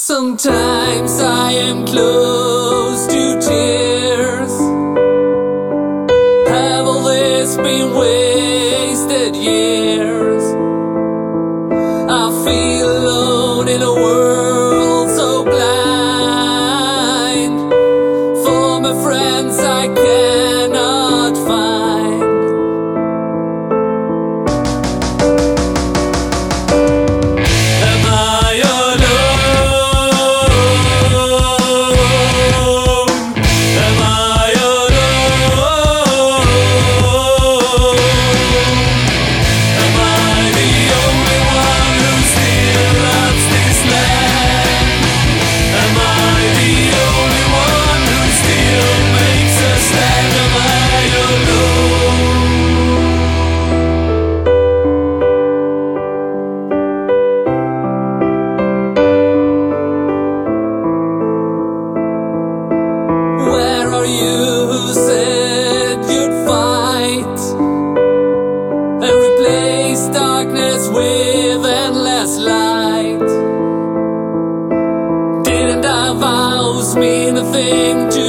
Sometimes I am close to tears. Have all this been wasted years? I feel alone in a world so blind. For my friends I cannot find. Didn't mean a thing to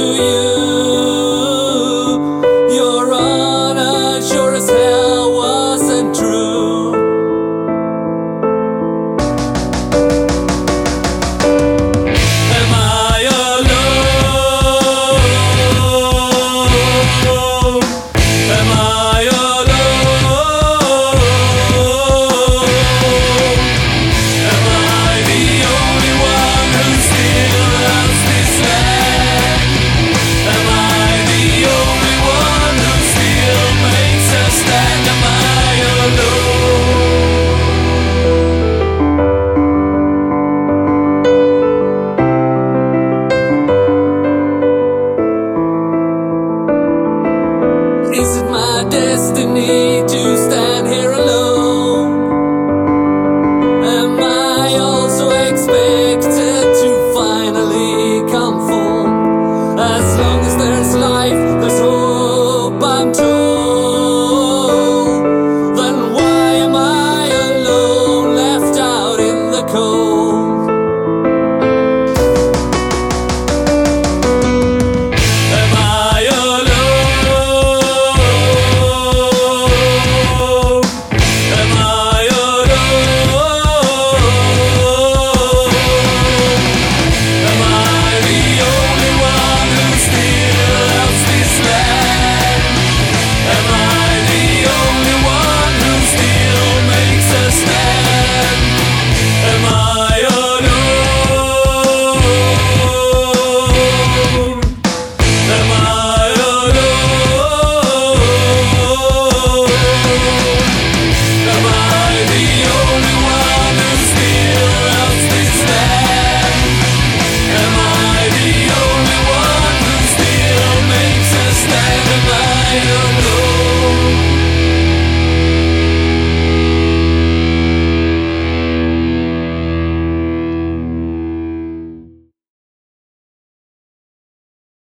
destiny to